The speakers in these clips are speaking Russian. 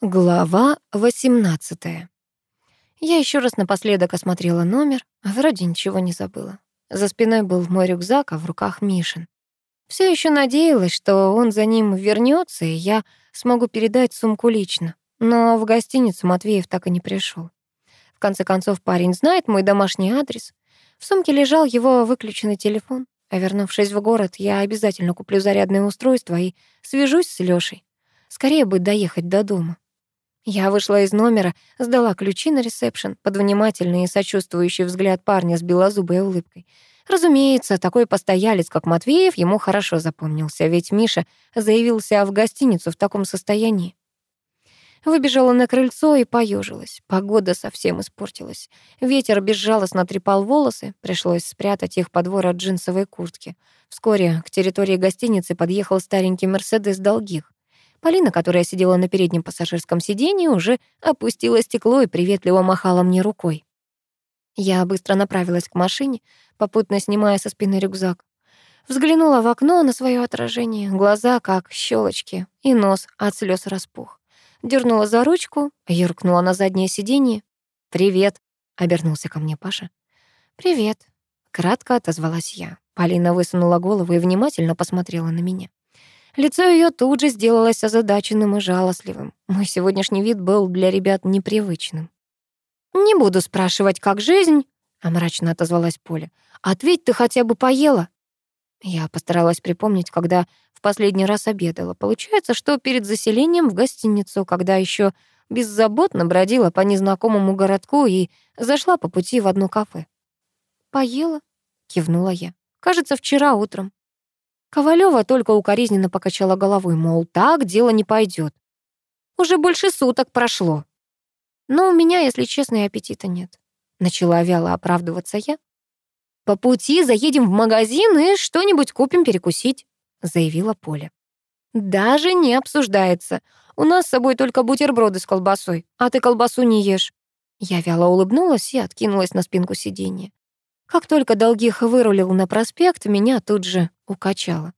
Глава 18. Я еще раз напоследок осмотрела номер, вроде ничего не забыла. За спиной был мой рюкзак, а в руках Мишин. Все еще надеялась, что он за ним вернется, и я смогу передать сумку лично. Но в гостиницу Матвеев так и не пришел. В конце концов, парень знает мой домашний адрес. В сумке лежал его выключенный телефон. А вернувшись в город, я обязательно куплю зарядное устройство и свяжусь с Лёшей. Скорее бы доехать до дома. Я вышла из номера, сдала ключи на ресепшн под внимательный и сочувствующий взгляд парня с белозубой улыбкой. Разумеется, такой постоялец, как Матвеев, ему хорошо запомнился, ведь Миша заявился в гостиницу в таком состоянии. Выбежала на крыльцо и поежилась. Погода совсем испортилась. Ветер безжалостно трепал волосы, пришлось спрятать их под ворот джинсовой куртки. Вскоре к территории гостиницы подъехал старенький «Мерседес» долгих. Полина, которая сидела на переднем пассажирском сиденье, уже опустила стекло и приветливо махала мне рукой. Я быстро направилась к машине, попутно снимая со спины рюкзак. Взглянула в окно на свое отражение, глаза как щелочки, и нос от слез распух. Дернула за ручку, юркнула на заднее сиденье. «Привет», — обернулся ко мне Паша. «Привет», — кратко отозвалась я. Полина высунула голову и внимательно посмотрела на меня. Лицо ее тут же сделалось озадаченным и жалостливым. Мой сегодняшний вид был для ребят непривычным. «Не буду спрашивать, как жизнь», — а отозвалась Поля. «Ответь, ты хотя бы поела?» Я постаралась припомнить, когда в последний раз обедала. Получается, что перед заселением в гостиницу, когда еще беззаботно бродила по незнакомому городку и зашла по пути в одно кафе. «Поела?» — кивнула я. «Кажется, вчера утром». Ковалева только укоризненно покачала головой, мол, так дело не пойдет. Уже больше суток прошло. Но у меня, если честно, и аппетита нет. Начала вяло оправдываться я. По пути заедем в магазин и что-нибудь купим перекусить, заявила Поля. Даже не обсуждается. У нас с собой только бутерброды с колбасой, а ты колбасу не ешь. Я вяло улыбнулась и откинулась на спинку сиденья. Как только Долгих вырулил на проспект, меня тут же укачало.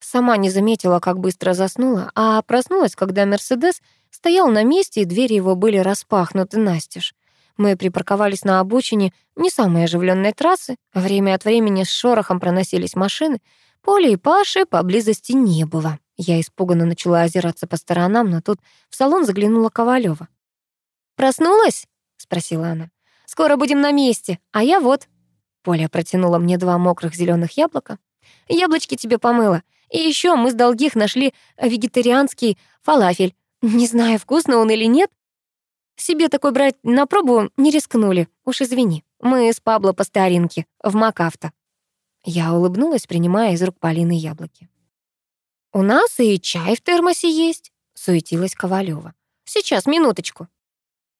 Сама не заметила, как быстро заснула, а проснулась, когда «Мерседес» стоял на месте, и двери его были распахнуты настежь. Мы припарковались на обочине не самой оживленной трассы. Время от времени с шорохом проносились машины. Поля и Паши поблизости не было. Я испуганно начала озираться по сторонам, но тут в салон заглянула Ковалева. «Проснулась?» — спросила она. «Скоро будем на месте, а я вот». Поля протянула мне два мокрых зеленых яблока. «Яблочки тебе помыла. И еще мы с долгих нашли вегетарианский фалафель. Не знаю, вкусно он или нет. Себе такой брать на пробу не рискнули. Уж извини, мы с Пабло по старинке, в Макафто». Я улыбнулась, принимая из рук Полины яблоки. «У нас и чай в термосе есть», — суетилась Ковалева. «Сейчас, минуточку».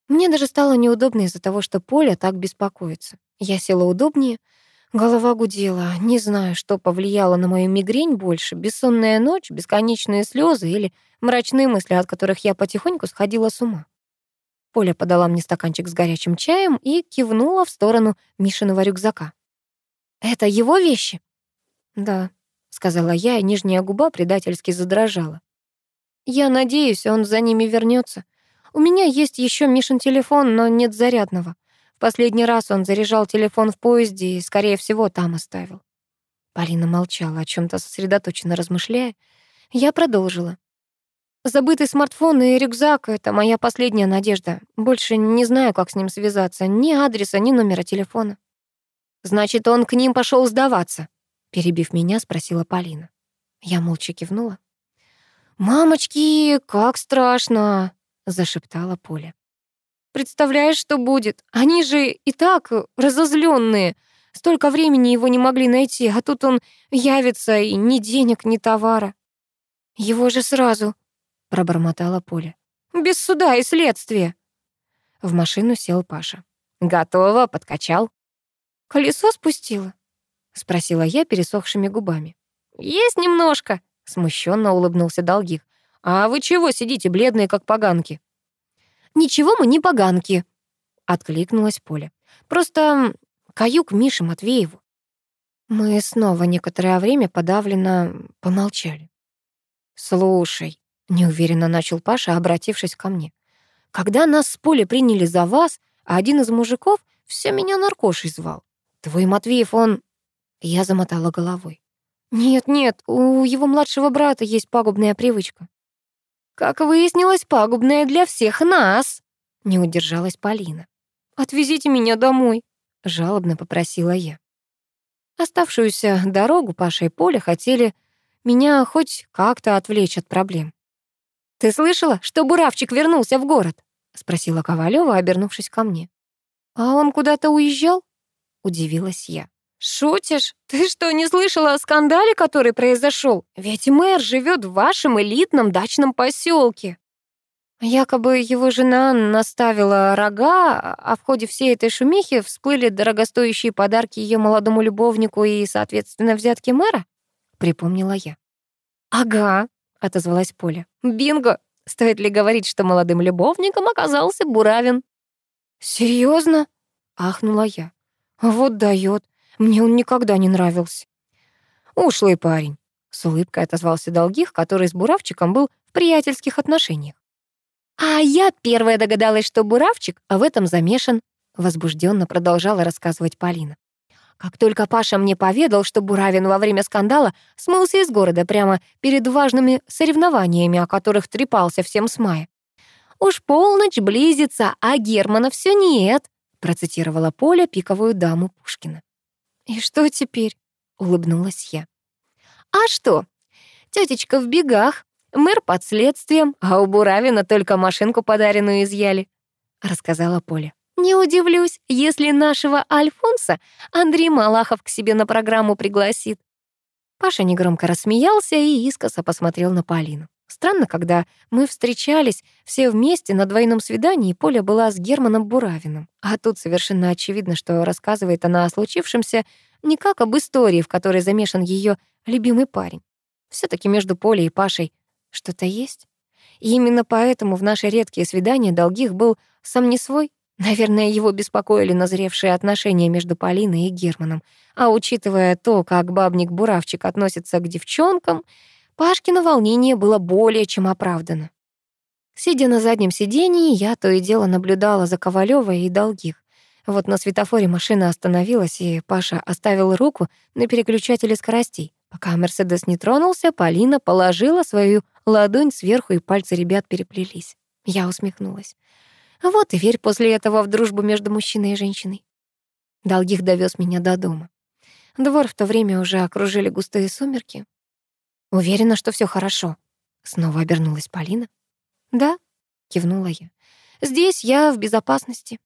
Мне даже стало неудобно из-за того, что Поля так беспокоится. Я села удобнее, голова гудела. Не знаю, что повлияло на мою мигрень больше, бессонная ночь, бесконечные слезы или мрачные мысли, от которых я потихоньку сходила с ума. Поля подала мне стаканчик с горячим чаем и кивнула в сторону Мишиного рюкзака. «Это его вещи?» «Да», — сказала я, и нижняя губа предательски задрожала. «Я надеюсь, он за ними вернется. У меня есть еще Мишин телефон, но нет зарядного. В последний раз он заряжал телефон в поезде и, скорее всего, там оставил. Полина молчала, о чем то сосредоточенно размышляя. Я продолжила. Забытый смартфон и рюкзак — это моя последняя надежда. Больше не знаю, как с ним связаться. Ни адреса, ни номера телефона. «Значит, он к ним пошел сдаваться?» Перебив меня, спросила Полина. Я молча кивнула. «Мамочки, как страшно!» — зашептала Поля. Представляешь, что будет? Они же и так разозленные. Столько времени его не могли найти, а тут он явится, и ни денег, ни товара. Его же сразу, пробормотала Поля. Без суда и следствия. В машину сел Паша. Готово, подкачал. Колесо спустило? спросила я пересохшими губами. Есть немножко, смущенно улыбнулся Долгих. А вы чего сидите бледные, как поганки? «Ничего мы не поганки», — откликнулась Поля. «Просто каюк Мише Матвееву». Мы снова некоторое время подавленно помолчали. «Слушай», Неуверенно начал Паша, обратившись ко мне. «Когда нас с Полей приняли за вас, а один из мужиков все меня наркошей звал. Твой Матвеев, он...» Я замотала головой. «Нет-нет, у его младшего брата есть пагубная привычка». «Как выяснилось, пагубная для всех нас!» Не удержалась Полина. «Отвезите меня домой», — жалобно попросила я. Оставшуюся дорогу Паша и Поля хотели меня хоть как-то отвлечь от проблем. «Ты слышала, что Буравчик вернулся в город?» — спросила Ковалева, обернувшись ко мне. «А он куда-то уезжал?» — удивилась я. «Шутишь? Ты что, не слышала о скандале, который произошел? Ведь мэр живет в вашем элитном дачном поселке. Якобы его жена наставила рога, а в ходе всей этой шумихи всплыли дорогостоящие подарки ее молодому любовнику и, соответственно, взятки мэра? Припомнила я. «Ага», — отозвалась Поля. «Бинго! Стоит ли говорить, что молодым любовником оказался Буравин?» «Серьезно?» — ахнула я. «Вот дает. Мне он никогда не нравился». «Ушлый парень», — с улыбкой отозвался Долгих, который с Буравчиком был в приятельских отношениях. «А я первая догадалась, что Буравчик в этом замешан», возбужденно продолжала рассказывать Полина. Как только Паша мне поведал, что Буравин во время скандала смылся из города прямо перед важными соревнованиями, о которых трепался всем с мая. «Уж полночь близится, а Германа все нет», процитировала Поля пиковую даму Пушкина. «И что теперь?» — улыбнулась я. «А что? Тетечка в бегах, Мэр под следствием, а у Буравина только машинку подаренную изъяли», — рассказала Поля. «Не удивлюсь, если нашего Альфонса Андрей Малахов к себе на программу пригласит». Паша негромко рассмеялся и искоса посмотрел на Полину. Странно, когда мы встречались все вместе на двойном свидании, Поля была с Германом Буравиным. А тут совершенно очевидно, что рассказывает она о случившемся не как об истории, в которой замешан ее любимый парень. все таки между Полей и Пашей что-то есть? И именно поэтому в наши редкие свидания Долгих был сам не свой. Наверное, его беспокоили назревшие отношения между Полиной и Германом. А учитывая то, как бабник-буравчик относится к девчонкам, Пашкино волнение было более чем оправдано. Сидя на заднем сидении, я то и дело наблюдала за Ковалёвой и Долгих. Вот на светофоре машина остановилась, и Паша оставил руку на переключателе скоростей. Пока Мерседес не тронулся, Полина положила свою ладонь сверху, и пальцы ребят переплелись. Я усмехнулась. Вот и верь после этого в дружбу между мужчиной и женщиной. Долгих довез меня до дома. Двор в то время уже окружили густые сумерки. Уверена, что все хорошо. Снова обернулась Полина. Да, кивнула я. Здесь я в безопасности.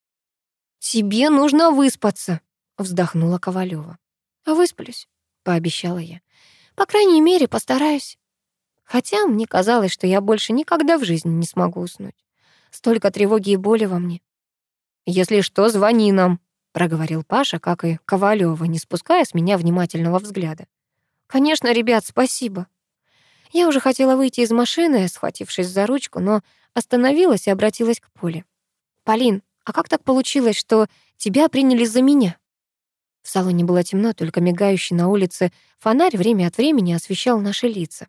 Тебе нужно выспаться, вздохнула Ковалева. Высплюсь, пообещала я. По крайней мере, постараюсь. Хотя мне казалось, что я больше никогда в жизни не смогу уснуть. Столько тревоги и боли во мне. «Если что, звони нам», — проговорил Паша, как и Ковалёва, не спуская с меня внимательного взгляда. «Конечно, ребят, спасибо». Я уже хотела выйти из машины, схватившись за ручку, но остановилась и обратилась к Поле. «Полин, а как так получилось, что тебя приняли за меня?» В салоне было темно, только мигающий на улице фонарь время от времени освещал наши лица.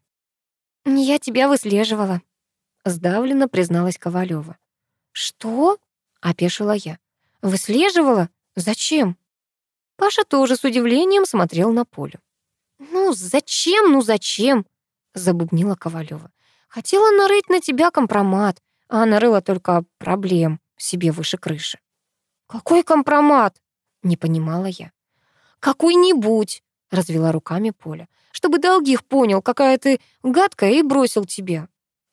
«Я тебя выслеживала», — сдавленно призналась Ковалева. «Что?» — опешила я. «Выслеживала? Зачем?» Паша тоже с удивлением смотрел на Полю. «Ну зачем, ну зачем?» — забубнила Ковалева. «Хотела нарыть на тебя компромат, а нарыла только проблем себе выше крыши». «Какой компромат?» — не понимала я. «Какой-нибудь», — развела руками Поля, «чтобы Долгих понял, какая ты гадкая, и бросил тебя».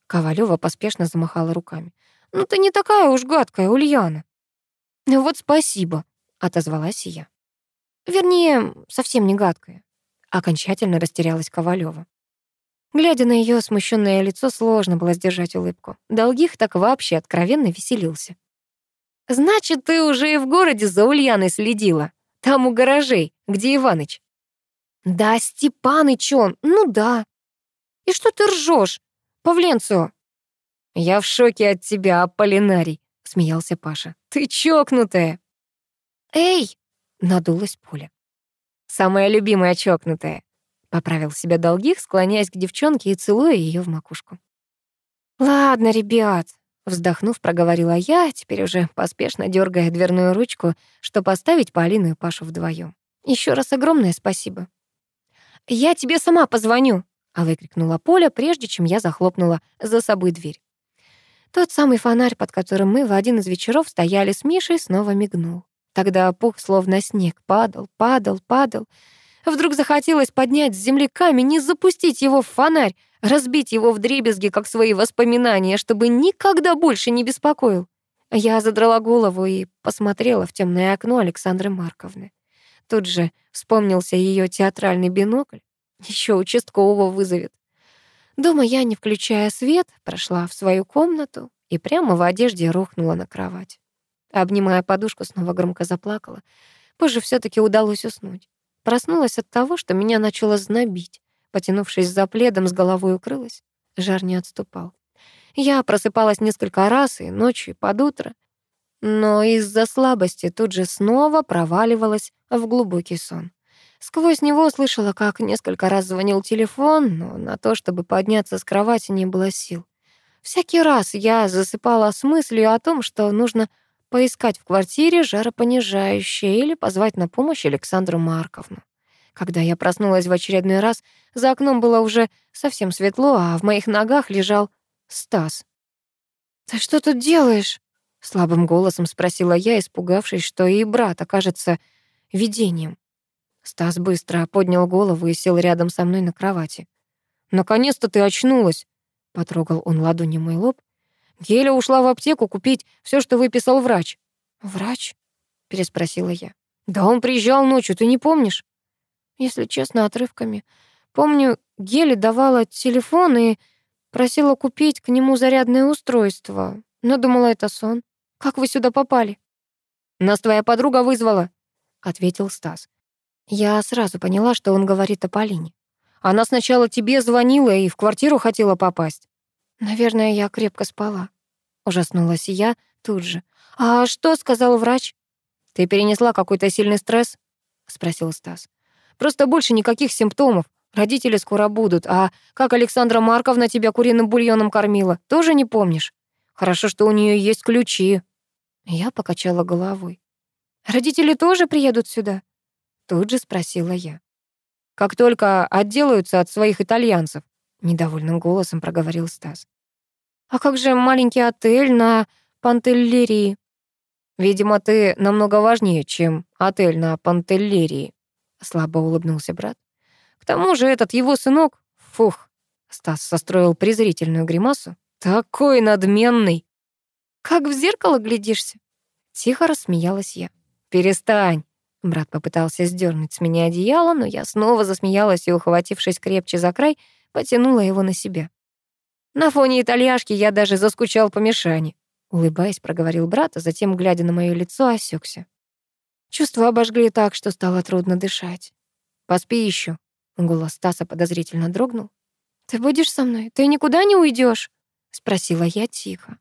Ковалева поспешно замахала руками. «Ну ты не такая уж гадкая, Ульяна». «Ну «Вот спасибо», — отозвалась я. «Вернее, совсем не гадкая». Окончательно растерялась Ковалева. Глядя на ее смущенное лицо, сложно было сдержать улыбку. Долгих так вообще откровенно веселился. «Значит, ты уже и в городе за Ульяной следила?» Там у гаражей, где Иваныч. Да, Степаныч он, ну да. И что ты ржешь, Павленцо? Я в шоке от тебя, Аполлинарий, смеялся Паша. Ты чокнутая. Эй, надулась Поля. Самая любимая чокнутая. Поправил себя долгих, склоняясь к девчонке и целуя ее в макушку. «Ладно, ребят», — вздохнув, проговорила я, теперь уже поспешно дергая дверную ручку, чтобы поставить Полину и Пашу вдвоем. Еще раз огромное спасибо. «Я тебе сама позвоню», — выкрикнула Поля, прежде чем я захлопнула за собой дверь. Тот самый фонарь, под которым мы в один из вечеров стояли с Мишей, снова мигнул. Тогда пух, словно снег, падал, падал, падал. Вдруг захотелось поднять с земли камень и запустить его в фонарь, разбить его в дребезги, как свои воспоминания, чтобы никогда больше не беспокоил. Я задрала голову и посмотрела в темное окно Александры Марковны. Тут же вспомнился ее театральный бинокль. Еще участкового вызовет. Дома я, не включая свет, прошла в свою комнату и прямо в одежде рухнула на кровать. Обнимая подушку, снова громко заплакала. Позже все таки удалось уснуть. Проснулась от того, что меня начало знобить. Потянувшись за пледом, с головой укрылась. Жар не отступал. Я просыпалась несколько раз и ночью, и под утро. Но из-за слабости тут же снова проваливалась в глубокий сон. Сквозь него слышала, как несколько раз звонил телефон, но на то, чтобы подняться с кровати, не было сил. Всякий раз я засыпала с мыслью о том, что нужно поискать в квартире жаропонижающее или позвать на помощь Александру Марковну. Когда я проснулась в очередной раз, за окном было уже совсем светло, а в моих ногах лежал Стас. «Ты что тут делаешь?» — слабым голосом спросила я, испугавшись, что и брат окажется видением. Стас быстро поднял голову и сел рядом со мной на кровати. «Наконец-то ты очнулась!» — потрогал он ладонью мой лоб. «Геля ушла в аптеку купить все, что выписал врач». «Врач?» — переспросила я. «Да он приезжал ночью, ты не помнишь?» Если честно, отрывками. Помню, Геле давала телефон и просила купить к нему зарядное устройство, но думала, это сон. Как вы сюда попали? Нас твоя подруга вызвала, ответил Стас. Я сразу поняла, что он говорит о Полине. Она сначала тебе звонила и в квартиру хотела попасть. Наверное, я крепко спала. Ужаснулась я тут же. А что сказал врач? Ты перенесла какой-то сильный стресс? спросил Стас. Просто больше никаких симптомов. Родители скоро будут. А как Александра Марковна тебя куриным бульоном кормила, тоже не помнишь? Хорошо, что у нее есть ключи». Я покачала головой. «Родители тоже приедут сюда?» Тут же спросила я. «Как только отделаются от своих итальянцев», — недовольным голосом проговорил Стас. «А как же маленький отель на Пантеллерии?» «Видимо, ты намного важнее, чем отель на Пантеллерии», Слабо улыбнулся брат. К тому же этот его сынок... Фух. Стас состроил презрительную гримасу. Такой надменный. Как в зеркало глядишься? Тихо рассмеялась я. Перестань. Брат попытался сдернуть с меня одеяло, но я снова засмеялась и, ухватившись крепче за край, потянула его на себя. На фоне итальяшки я даже заскучал по Мишане. Улыбаясь, проговорил брат, а затем, глядя на моё лицо, осекся. Чувства обожгли так, что стало трудно дышать. «Поспи еще. Голос Стаса подозрительно дрогнул. «Ты будешь со мной? Ты никуда не уйдешь? спросила я тихо.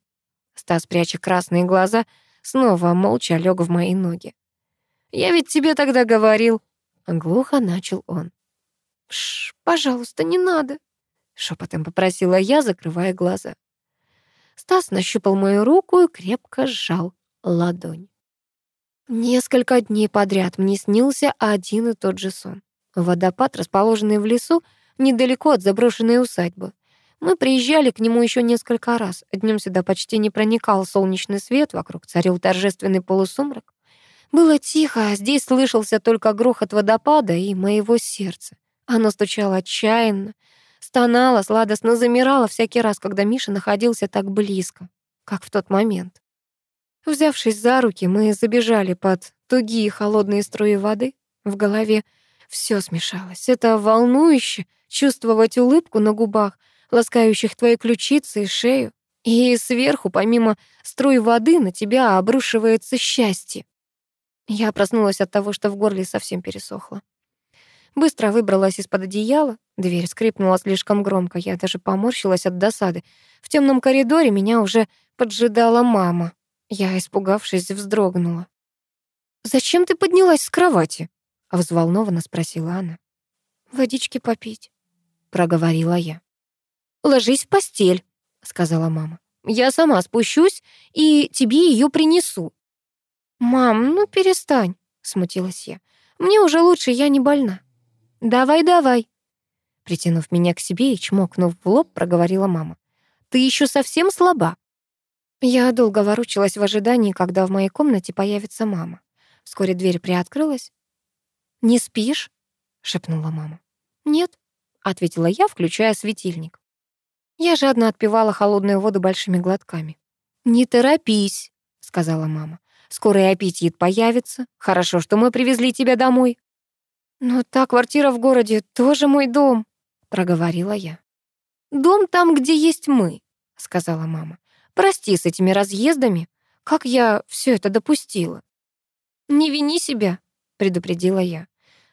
Стас, пряча красные глаза, снова молча лег в мои ноги. «Я ведь тебе тогда говорил...» Глухо начал он. «Пш, пожалуйста, не надо!» Шепотом попросила я, закрывая глаза. Стас нащупал мою руку и крепко сжал ладонь. Несколько дней подряд мне снился один и тот же сон. Водопад, расположенный в лесу, недалеко от заброшенной усадьбы. Мы приезжали к нему еще несколько раз. Днем сюда почти не проникал солнечный свет, вокруг царил торжественный полусумрак. Было тихо, а здесь слышался только грохот водопада и моего сердца. Оно стучало отчаянно, стонало, сладостно замирало всякий раз, когда Миша находился так близко, как в тот момент. Взявшись за руки, мы забежали под тугие холодные струи воды. В голове все смешалось. Это волнующе чувствовать улыбку на губах, ласкающих твои ключицы и шею. И сверху, помимо струй воды, на тебя обрушивается счастье. Я проснулась от того, что в горле совсем пересохло. Быстро выбралась из-под одеяла. Дверь скрипнула слишком громко. Я даже поморщилась от досады. В темном коридоре меня уже поджидала мама. Я, испугавшись, вздрогнула. «Зачем ты поднялась с кровати?» — взволнованно спросила она. «Водички попить», — проговорила я. «Ложись в постель», — сказала мама. «Я сама спущусь и тебе ее принесу». «Мам, ну перестань», — смутилась я. «Мне уже лучше, я не больна». «Давай, давай», Притянув меня к себе и чмокнув в лоб, проговорила мама. «Ты еще совсем слаба». Я долго ворочалась в ожидании, когда в моей комнате появится мама. Вскоре дверь приоткрылась. «Не спишь?» — шепнула мама. «Нет», — ответила я, включая светильник. Я жадно отпивала холодную воду большими глотками. «Не торопись», — сказала мама. «Скоро аппетит появится. Хорошо, что мы привезли тебя домой». «Но та квартира в городе тоже мой дом», — проговорила я. «Дом там, где есть мы», — сказала мама. «Прости с этими разъездами. Как я все это допустила?» «Не вини себя», — предупредила я.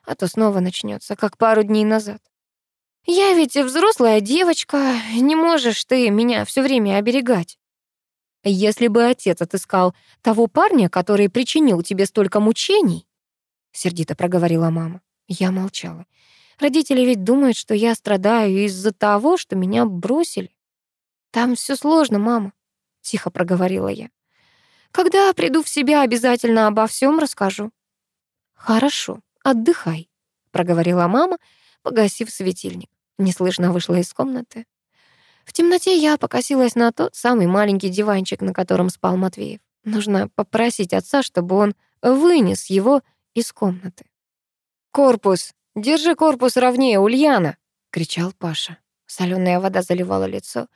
«А то снова начнется, как пару дней назад». «Я ведь взрослая девочка, не можешь ты меня все время оберегать». «Если бы отец отыскал того парня, который причинил тебе столько мучений», — сердито проговорила мама. Я молчала. Родители ведь думают, что я страдаю из-за того, что меня бросили. Там все сложно, мама, тихо проговорила я. Когда приду в себя, обязательно обо всем расскажу. Хорошо, отдыхай, проговорила мама, погасив светильник. Неслышно вышла из комнаты. В темноте я покосилась на тот самый маленький диванчик, на котором спал Матвеев. Нужно попросить отца, чтобы он вынес его из комнаты. «Корпус! Держи корпус ровнее, Ульяна!» — кричал Паша. Соленая вода заливала лицо.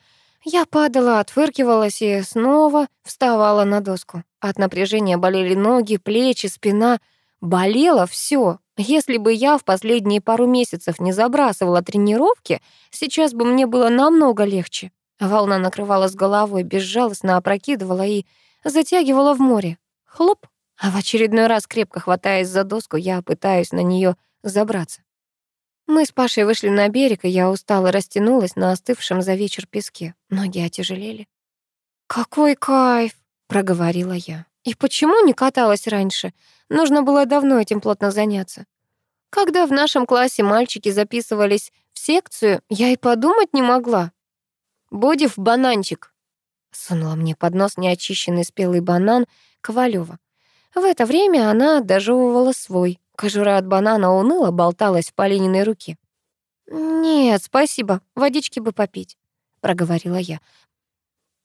Я падала, отфыркивалась и снова вставала на доску. От напряжения болели ноги, плечи, спина. Болело все. Если бы я в последние пару месяцев не забрасывала тренировки, сейчас бы мне было намного легче. Волна накрывала с головой, безжалостно опрокидывала и затягивала в море. Хлоп! А в очередной раз, крепко хватаясь за доску, я пытаюсь на нее забраться. Мы с Пашей вышли на берег, и я устало растянулась на остывшем за вечер песке. Ноги отяжелели. «Какой кайф!» — проговорила я. «И почему не каталась раньше? Нужно было давно этим плотно заняться. Когда в нашем классе мальчики записывались в секцию, я и подумать не могла. «Бодив, бананчик!» Сунула мне под нос неочищенный спелый банан Ковалёва. В это время она дожевывала свой. Кожура от банана уныло болталась в Полининой руке. «Нет, спасибо, водички бы попить», — проговорила я.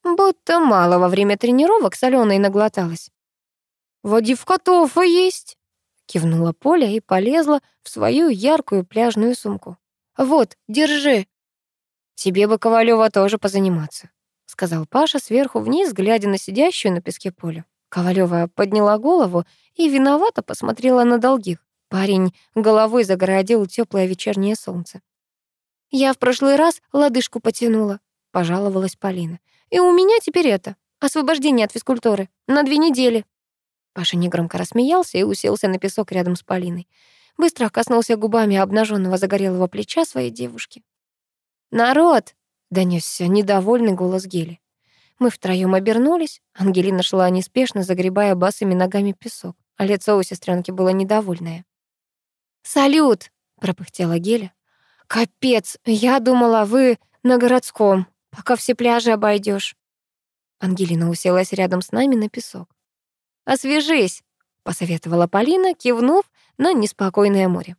Будто мало во время тренировок соленой наглоталась. «Водивкотофа есть», — кивнула Поля и полезла в свою яркую пляжную сумку. «Вот, держи». «Тебе бы, Ковалева, тоже позаниматься», — сказал Паша сверху вниз, глядя на сидящую на песке Полю. Ковалева подняла голову и виновато посмотрела на долгих. Парень головой загородил теплое вечернее солнце. «Я в прошлый раз лодыжку потянула», — пожаловалась Полина. «И у меня теперь это, освобождение от физкультуры, на две недели». Паша негромко рассмеялся и уселся на песок рядом с Полиной. Быстро коснулся губами обнаженного загорелого плеча своей девушки. «Народ!» — донесся недовольный голос Гели. Мы втроем обернулись. Ангелина шла неспешно, загребая босыми ногами песок, а лицо у сестренки было недовольное. «Салют!» — пропыхтела Геля. «Капец, я думала, вы на городском, пока все пляжи обойдешь. Ангелина уселась рядом с нами на песок. «Освежись!» — посоветовала Полина, кивнув на неспокойное море.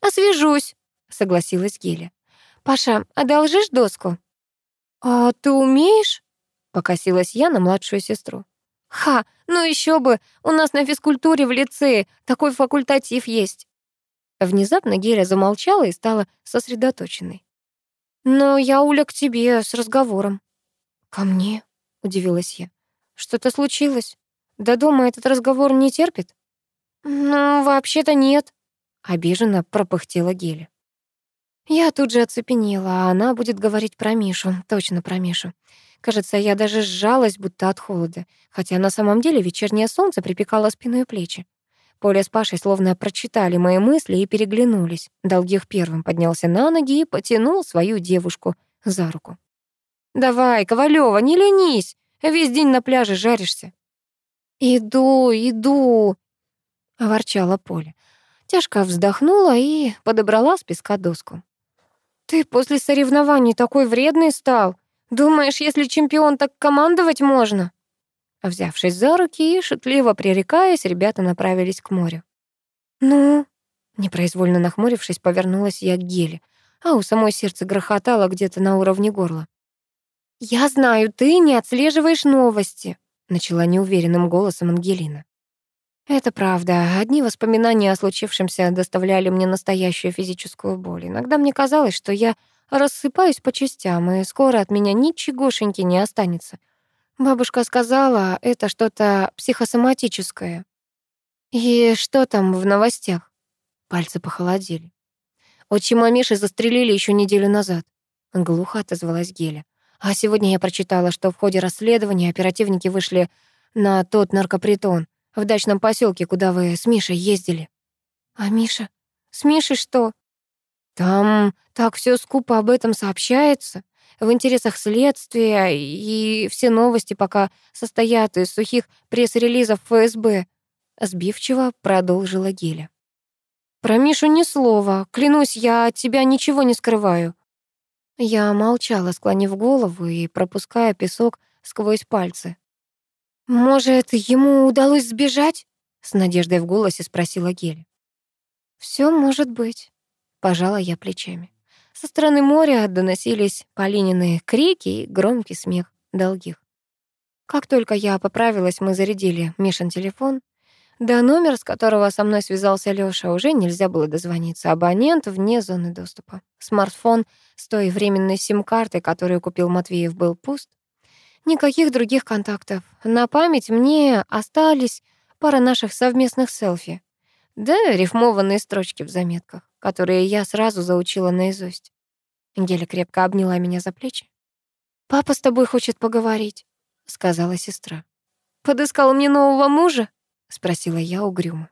«Освежусь!» — согласилась Геля. «Паша, одолжишь доску?» «А ты умеешь?» — покосилась я на младшую сестру. «Ха, ну еще бы, у нас на физкультуре в лицее такой факультатив есть». Внезапно Геля замолчала и стала сосредоточенной. «Но я, Уля, к тебе с разговором». «Ко мне?» — удивилась я. «Что-то случилось? До дома этот разговор не терпит?» «Ну, вообще-то нет», — обиженно пропыхтела Геля. Я тут же оцепенела, а она будет говорить про Мишу, точно про Мишу. Кажется, я даже сжалась, будто от холода, хотя на самом деле вечернее солнце припекало спину и плечи. Поля с Пашей словно прочитали мои мысли и переглянулись. Долгих первым поднялся на ноги и потянул свою девушку за руку. «Давай, Ковалева, не ленись, весь день на пляже жаришься». «Иду, иду», — ворчала Поля. Тяжко вздохнула и подобрала с песка доску. «Ты после соревнований такой вредный стал. Думаешь, если чемпион, так командовать можно?» Взявшись за руки и шутливо пререкаясь, ребята направились к морю. «Ну?» Непроизвольно нахмурившись, повернулась я к Геле, а у самой сердце грохотало где-то на уровне горла. «Я знаю, ты не отслеживаешь новости», — начала неуверенным голосом Ангелина. Это правда. Одни воспоминания о случившемся доставляли мне настоящую физическую боль. Иногда мне казалось, что я рассыпаюсь по частям, и скоро от меня ничегошеньки не останется. Бабушка сказала, это что-то психосоматическое. И что там в новостях? Пальцы похолодели. Отчима Миши застрелили еще неделю назад. Глухо отозвалась Геля. А сегодня я прочитала, что в ходе расследования оперативники вышли на тот наркопритон в дачном поселке, куда вы с Мишей ездили. А Миша? С Мишей что? Там так все скупо об этом сообщается в интересах следствия, и все новости пока состоят из сухих пресс-релизов ФСБ», — сбивчиво продолжила Геля. «Про Мишу ни слова. Клянусь, я от тебя ничего не скрываю». Я молчала, склонив голову и пропуская песок сквозь пальцы. «Может, ему удалось сбежать?» — с надеждой в голосе спросила Геля. «Всё может быть», — пожала я плечами. Со стороны моря доносились Полинины крики и громкий смех долгих. Как только я поправилась, мы зарядили Мишин телефон. До номера, с которого со мной связался Лёша, уже нельзя было дозвониться. Абонент вне зоны доступа. Смартфон с той временной сим-картой, которую купил Матвеев, был пуст. Никаких других контактов. На память мне остались пара наших совместных селфи. Да рифмованные строчки в заметках которые я сразу заучила наизусть. Геля крепко обняла меня за плечи. «Папа с тобой хочет поговорить», — сказала сестра. «Подыскал мне нового мужа?» — спросила я угрюмо.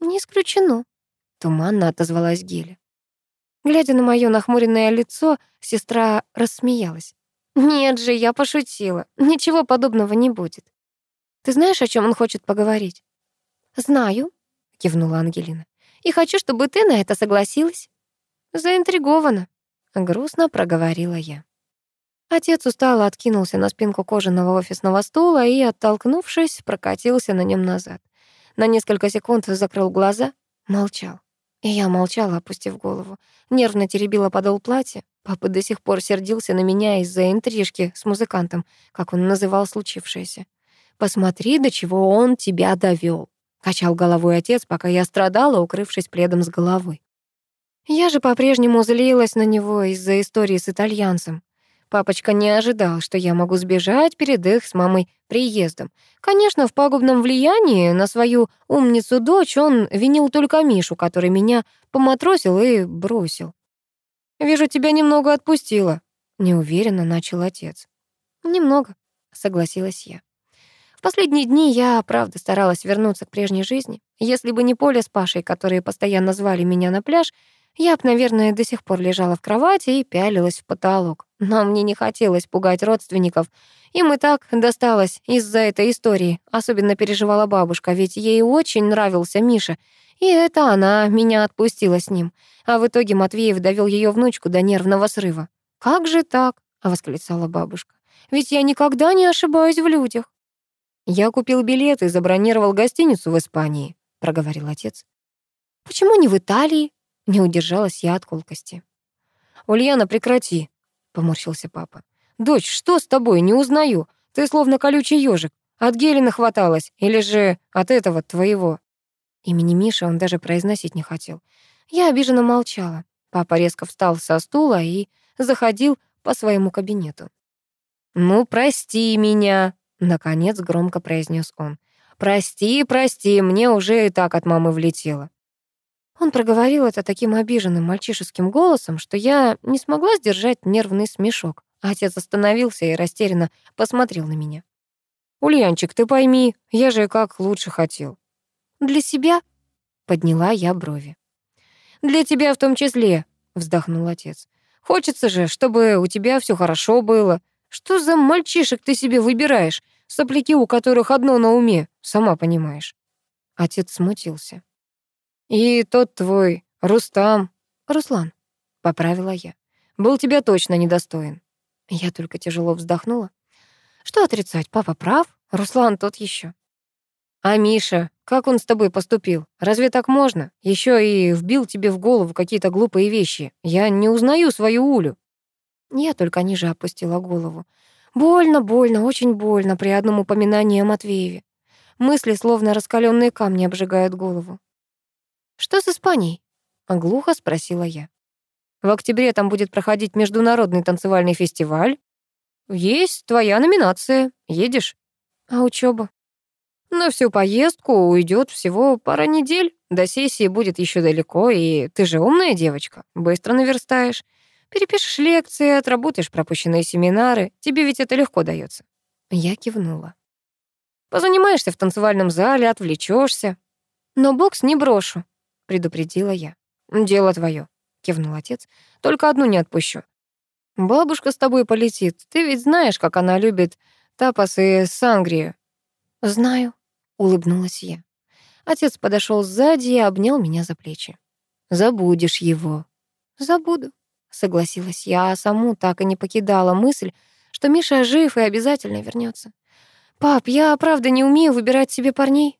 «Не исключено», — туманно отозвалась Геля. Глядя на моё нахмуренное лицо, сестра рассмеялась. «Нет же, я пошутила. Ничего подобного не будет. Ты знаешь, о чем он хочет поговорить?» «Знаю», — кивнула Ангелина и хочу, чтобы ты на это согласилась». «Заинтригована», — грустно проговорила я. Отец устало откинулся на спинку кожаного офисного стула и, оттолкнувшись, прокатился на нем назад. На несколько секунд закрыл глаза, молчал. И я молчала, опустив голову. Нервно теребила подол платья. Папа до сих пор сердился на меня из-за интрижки с музыкантом, как он называл случившееся. «Посмотри, до чего он тебя довел. Качал головой отец, пока я страдала, укрывшись пледом с головой. Я же по-прежнему злилась на него из-за истории с итальянцем. Папочка не ожидал, что я могу сбежать перед их с мамой приездом. Конечно, в пагубном влиянии на свою умницу-дочь он винил только Мишу, который меня поматросил и бросил. «Вижу, тебя немного отпустила», — неуверенно начал отец. «Немного», — согласилась я последние дни я, правда, старалась вернуться к прежней жизни. Если бы не Поля с Пашей, которые постоянно звали меня на пляж, я б, наверное, до сих пор лежала в кровати и пялилась в потолок. Но мне не хотелось пугать родственников. Им и так досталось из-за этой истории. Особенно переживала бабушка, ведь ей очень нравился Миша. И это она меня отпустила с ним. А в итоге Матвеев довел ее внучку до нервного срыва. «Как же так?» — восклицала бабушка. «Ведь я никогда не ошибаюсь в людях». «Я купил билет и забронировал гостиницу в Испании», — проговорил отец. «Почему не в Италии?» — не удержалась я от колкости. «Ульяна, прекрати», — поморщился папа. «Дочь, что с тобой? Не узнаю. Ты словно колючий ежик. От Гелина хваталась, или же от этого твоего?» Имени Миши он даже произносить не хотел. Я обиженно молчала. Папа резко встал со стула и заходил по своему кабинету. «Ну, прости меня», Наконец громко произнес он. «Прости, прости, мне уже и так от мамы влетело». Он проговорил это таким обиженным мальчишеским голосом, что я не смогла сдержать нервный смешок. Отец остановился и растерянно посмотрел на меня. «Ульянчик, ты пойми, я же как лучше хотел». «Для себя?» — подняла я брови. «Для тебя в том числе», — вздохнул отец. «Хочется же, чтобы у тебя все хорошо было. Что за мальчишек ты себе выбираешь? Сопляки, у которых одно на уме, сама понимаешь. Отец смутился. И тот твой, Рустам. Руслан, поправила я. Был тебя точно недостоин. Я только тяжело вздохнула. Что отрицать, папа прав, Руслан тот еще. А Миша, как он с тобой поступил? Разве так можно? Еще и вбил тебе в голову какие-то глупые вещи. Я не узнаю свою Улю. Я только ниже опустила голову. Больно, больно, очень больно при одном упоминании о Матвееве. Мысли, словно раскаленные камни, обжигают голову. «Что с Испанией?» — глухо спросила я. «В октябре там будет проходить международный танцевальный фестиваль. Есть твоя номинация. Едешь?» «А учеба? На всю поездку уйдет всего пара недель. До сессии будет еще далеко, и ты же умная девочка, быстро наверстаешь. Перепишешь лекции, отработаешь пропущенные семинары. Тебе ведь это легко дается. Я кивнула. Позанимаешься в танцевальном зале, отвлечешься. Но бокс не брошу, предупредила я. Дело твое, кивнул отец. Только одну не отпущу. Бабушка с тобой полетит. Ты ведь знаешь, как она любит тапас и сангрию. Знаю, улыбнулась я. Отец подошел сзади и обнял меня за плечи. Забудешь его. Забуду, согласилась я, а саму так и не покидала мысль, что Миша жив и обязательно вернется. Пап, я правда не умею выбирать себе парней?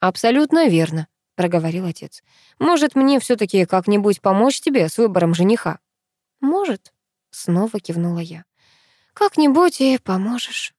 Абсолютно верно, проговорил отец. Может, мне все таки как-нибудь помочь тебе с выбором жениха? Может, снова кивнула я. Как-нибудь и поможешь.